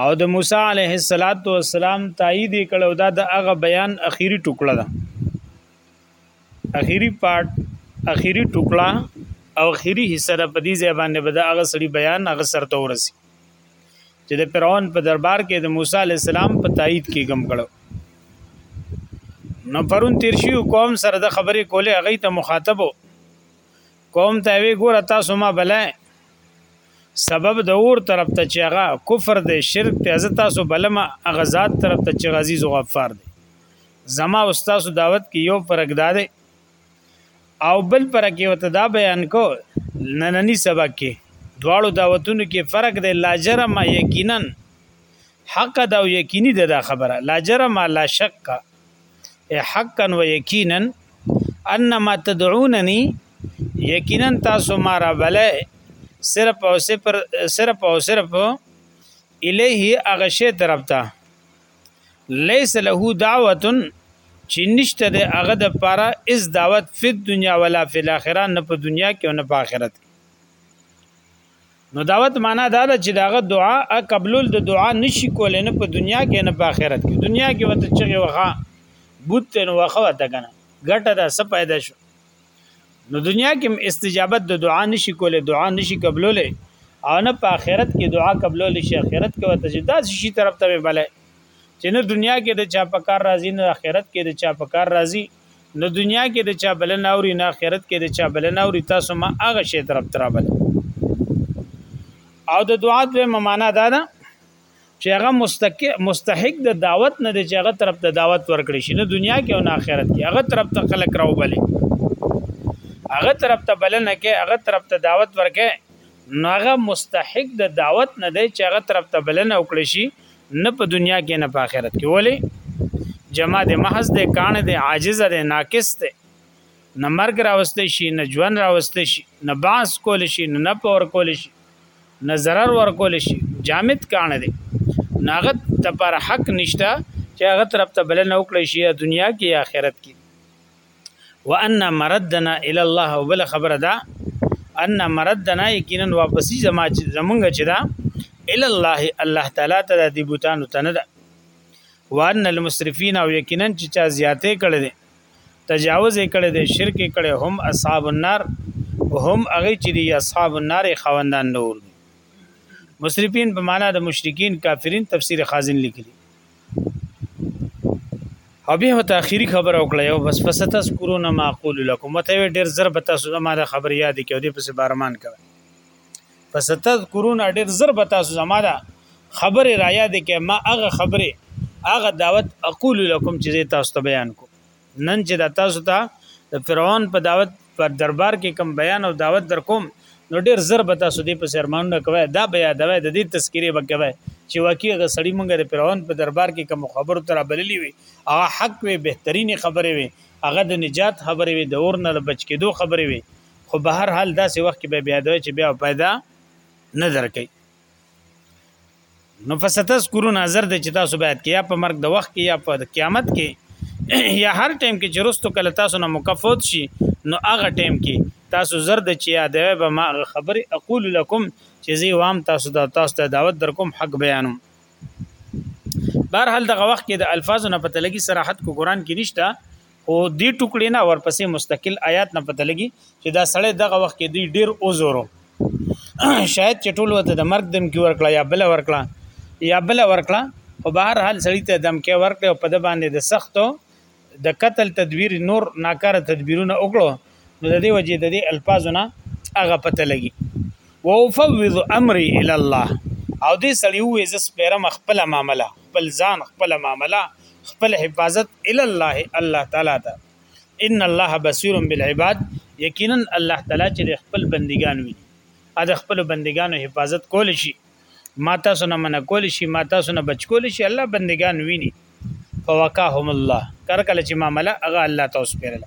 او د موسی علیه السلام تایید کړو دا د هغه بیان اخیری ټوکړه ده اخیری پارت اخیری ټوکړه او اخیری حصہ د پدی ځای باندې به د هغه سړي بیان هغه سرته ورسی چې د فرعون په دربار کې د موسی علی السلام په تایید کې غم کړو نو پرون تیر شي قوم سره د خبرې کولې هغه ته مخاطبو قوم ته وی ګوره تاسو ما بلای سبب د اور طرف ته چې هغه کفر دی شرک ته زه تاسو بلم هغه ذات طرف ته چې عزیز او غفار دی زما او تاسو دعوت کې یو فرق دا دی او بل پر کې وته دا بیان کو نننی سبق کې دواړو دعوتونو کې فرق دی لا جرم یقینا حق دا یقیني ده دا خبره لا جرم لا شک حقا و یقینا انما تدعونني یقینا تاسو ما را بلې صرف او صرف صرف او صرف الیه اغشه طرف ته لیس له دعوه چې نشته د هغه د پاره اس دعوت فی دنیا ولا فی الاخره نه په دنیا کې او نه په آخرت کې نو دعوت معنا دا ده چې داغه دعا قبلول د دعا نشي کولای نه په دنیا کې نه په آخرت کې دنیا کې وته چغه وخا بوت نو وخا وته کنه ګټه ده څه پیدا شو نو دنیا کې استجابت د دعا نشي کولای دعا نشي قبلولې او نه په آخرت کې دعا قبلول شي آخرت کې وته چې داسې شي طرف ته بلې چې نه دنیا کې د چا په کار راضي نه آخرت کې د چا په کار راضي نو دنیا کې د چا بلنه اوري نه آخرت کې د چا بلنه اوري تاسو ما هغه شی طرف ترابل او د دعا د معنا دا ده چې هغه مستحق د دعوت نه دی چې هغه طرف ته دعوت ورکړي شي نه دنیا کې او نه آخرت کې هغه طرف ته خلق راو بلې هغه طرف ته بلنه کې هغه طرف ته دعوت ورکې نو هغه مستحق د دعوت نه دی چې هغه طرف ته بلنه وکړي شي نه په دنیا کې نه په آخرت کې ولی جما د محض د کان د عاجز د ناقص ته نه مرګ راوستي شي نه ژوند راوستي شي نه باس کول شي نه نه پور کول شي نه zarar ور کول شي جامد کان دی ناغت ته پر حق نشته چې هغه طرف ته بل نه وکړي شي دنیا کې یا آخرت کې وان مردنا الى الله وبل خبره ده ان مردنا یقینا واپسی زما زمونږ چې دا الى الله الله تعالی ته د بوتانو تنه ده وان المسرفين او یقینا چې چا زیاتې کړي دي تجاوز کړي دي شرک کړي هم اصحاب النار هم هغه چې دي اصحاب النار خوندان نور مسرفين په معنا د مشرکین کافرین تفسیر خازن لیکلي او به هو تاخيري خبره وکړه یو بس فستا سکرو نه معقول لكم مته ډیر زر به تاسو زما د خبر یاد کې او دې پس بارمان کوي فستا سکرو نه ډیر زر به تاسو زما د خبره را یاد کې ما هغه خبره هغه دعوت اقول لكم چې تاسو ته بیان کوم نن چې دا تاسو ته د فرعون په دعوت پر دربار کې کم بیان او دعوت در کوم نو ډیر زر به تاسو دې په سرمانونه کوي دا بیا دا د دې تذکری وکوي چې واقعي هغه سړی مونږ د فرعون په دربار کې کوم خبرو تر بللی وي هغه حق وي بهترین خبره وي هغه د نجات خبره وي د اور نه د بچ کېدو خبره وي خو به هر حال داسې وخت کې به بیا دا چې بیا پیدا نه درکې نو فستذکرون حاضر د چې تاسو باید کې یا په مرګ د وخت کې یا په قیامت کې یا هر ټیم کې چې رستو کله تاسو نه مکفوت شي نو هغه ټیم کې تاسو زر د چې یادوي به ما خبرې اقول لكم چې زی وام تاسو ته تاسو ته دعوت در کوم حق بیانوم بهرحال دغه وخت کې د الفاظو نه پته لګي صراحت کو قران کې نشته خو دی ټوکړې نه ورپسې مستقل آیات نه پته لګي چې دا سړی دغه وخت کې دی ډیر اوزورو شاید چې ټول وته د مرګ دم کې ورکړه یا بل ورکړه یا بل ورکړه خو بهر حال سړی ته دم کې ورکړه او په د باندې د سختو د قتل تدبیر نور ناکاره تدبیرونه وکړو نو د دې وجې د دې الفاظونه هغه پته لګي وافوض امری الی الله او دې سړی وې ز سپیرم خپل معاملہ خپل ځان خپل معاملہ خپل حفاظت الی الله الله تعالی ته ان الله بصیر بالعباد یقینا الله تعالی چې خپل بندگان وي ا د خپل بندگانو حفاظت کول شي ما تاسو نه من کول شي ما تاسو نه بچ کول شي الله بندگان ویني فوقاهم الله کر کله چې معاملہ هغه الله تاسو پیرله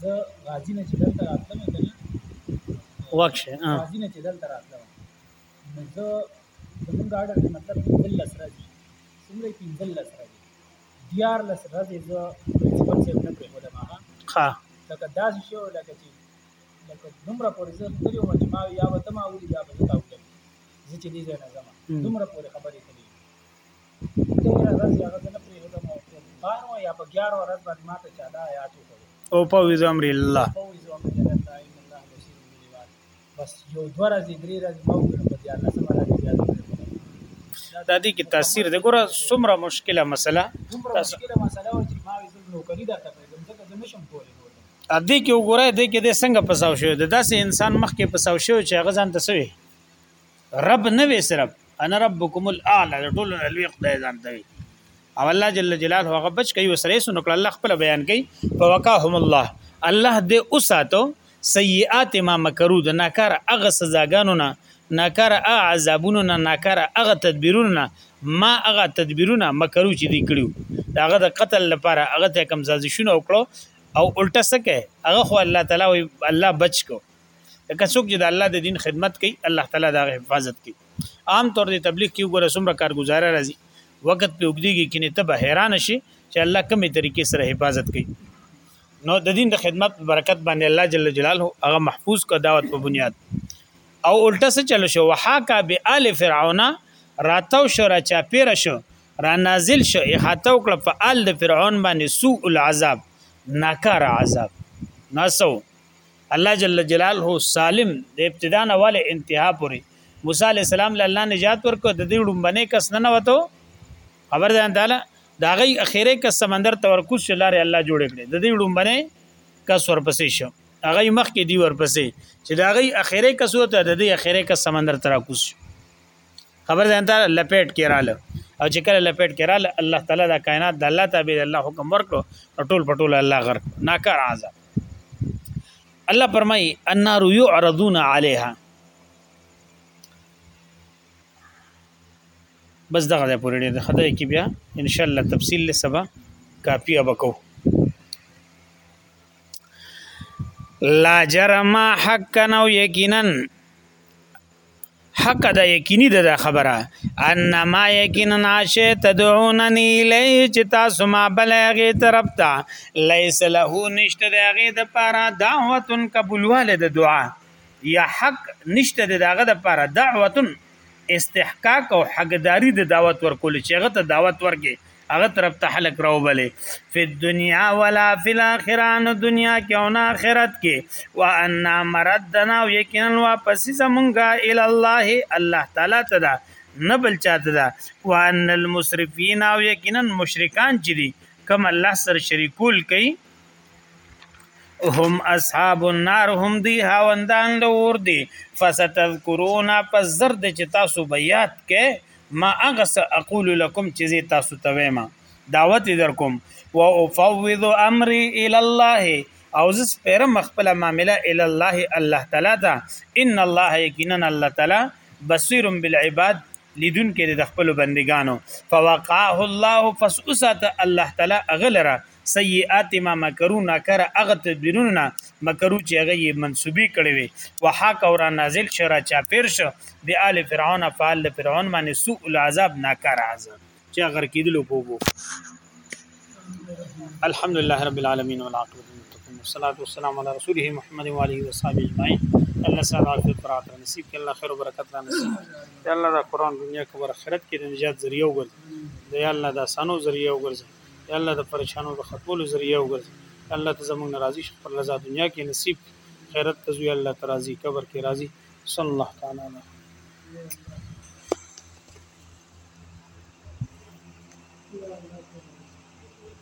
زه غازی نه چې دلته راتلم کنه واکشه غازی نه چې دلته راتلم نو زه زمونږ اړه کې مطلب دلس راځي څومره کې دلس راځي دیار لس راځي زه پرنسپل صاحب نه پرې خولم هغه ښه لکه داسې شو لکه چې لکه دومره پورې زه تللی وم چې ما یا به ته ما ولي یا به زه تا ولم زه چې دې ځای نه ځم دومره پورې خبرې کړې او په ویزو امر الله بس یو دوه ورځې درې ورځې مو کړو په دې الله سبحانه وتعالى دا دې کې تاثیر د ګوره څومره مشکله مسله مشکله مسله و چې ما ویزه نوکری دا ته کوم ځکه زه نشم کولی ا دې کې وګوره دې کې دې څنګه پساو شو د داسې انسان مخ کې پساو شو چې هغه ځان تسوي رب نه وي صرف انا ربکم الاعلى ټول الوی خدای ځان ته وي او الله جل جلاله هغه بچ کوي وسره سن کړ الله خپل بیان کوي فوقاهم الله الله دې اوساتو سیئات ما مکرو د ناکار اغه سزاګانو نه ناکار اغه عذابونو نه ناکار اغه تدبیرونو نه ما اغه تدبیرونه مکرو چې دی کړیو داغه د قتل لپاره اغه ته کم سازشونه وکړو او الټه سکه هغه خو الله تعالی الله بچ کو لکه څوک چې د الله د دین خدمت کوي الله تعالی دا حفاظت کوي عام طور د تبلیغ کې وګوره څومره کارګزار راځي وخت په وګديږي کې نه ته به حیران شي چې الله کومې طریقې سره حفاظت کوي نو د دین د خدمت برکت باندې الله جل جلاله هغه محفوظ کا دعوت په بنیاد او الټه څه چلو شو وحاکا بآل فرعون راتو شو را چا پیر شو را نازل شو احاطه وکړه په آل د فرعون باندې سوء العذاب ناکار عذاب ناسو الله جل جلاله سالم د ابتدا نه والے انتها پورې موسی علی السلام له الله نجات ورکړ د دې ډومبنه کس نه وته خبر ده تعالی دا غي اخیره کس سمندر تور کوس لارې الله جوړ کړي د دې ډومبنه کس ورپسې شو هغه مخ کې دی ورپسې چې دا غي اخیره کس وته د دې اخیره کس سمندر تر کوس خبر ده تعالی لپیټ کې رااله او چې کله لپیټ کې رااله الله تعالی دا کائنات د الله تابع الله حکم ورکړو ټول پټول الله غر ناکار عذاب الله فرمای النار يعرضون عليها بس دغه ځای پورې ډېر خدای کې بیا ان شاء الله تفصیل له سبا کاپی وکاو لا جرم حقا او یقینا حق دا یقیني ده دا خبره ان ما یقینا شی تدعوننی الیه چې تاسو ما بلغه طرف ته لیس له نشته د هغه د پاره دعوتن قبولواله د دعا یا حق نشته د هغه د پاره دعوتن استحقاق او حقداری د دعوت ورکول چې هغه ته دعوت ورکې هغه طرف ته حلق راوبلې فی الدنیا ولا فی الاخره نو دنیا کې او نه آخرت کې وان مردنا یقینا واپس زمونږه ال الله الله تعالی ته دا نه بل چاته دا وان المسرفین او یقینا مشرکان چې دي کم الله سره شریکول کوي هم اصحاب النار هم دی هاوندان د اور دی فستذکرون پس زرد چې تاسو بیات کې ما هغه څه اقول لكم چې زه تاسو ته وایم دعوت در کوم و افوض امري الى الله او زه سپرم خپل معاملې الى الله الله تعالی ته ان الله یقینا الله تعالی بصیر بالعباد لیدون کې د خپل بندگانو فوقاه الله فسوسات الله تعالی اغلره سیئات ما مکرو ناکره هغه تدبیرونه نه مکرو چې هغه یې منسوبي کړې وي وحاک او را نازل شرا چا پیر شو د آل فرعون فعال د فرعون باندې سوء العذاب ناکره عذاب چې هغه کېدلو پوبو الحمدلله رب العالمین والعاقبۃ للمتقین والصلاة والسلام علی رسوله محمد و علیه و صحبه اجمعین الله سره عافیت برات نصیب کړي الله خیر او برکت را نصیب کړي الله دا قران دنیا کې او آخرت کې د نجات ذریعہ وګرځي د الله دا سانو ذریعہ وګرځي یا الله د پریشانو د ختمولو ذریعہ وګرځي الله ته زمونږ ناراضي شي پر لزا دنیا کې نصیب خیرت ته زوی الله ته راضي قبر کې راضي صلی الله تعالی علیه Yeah.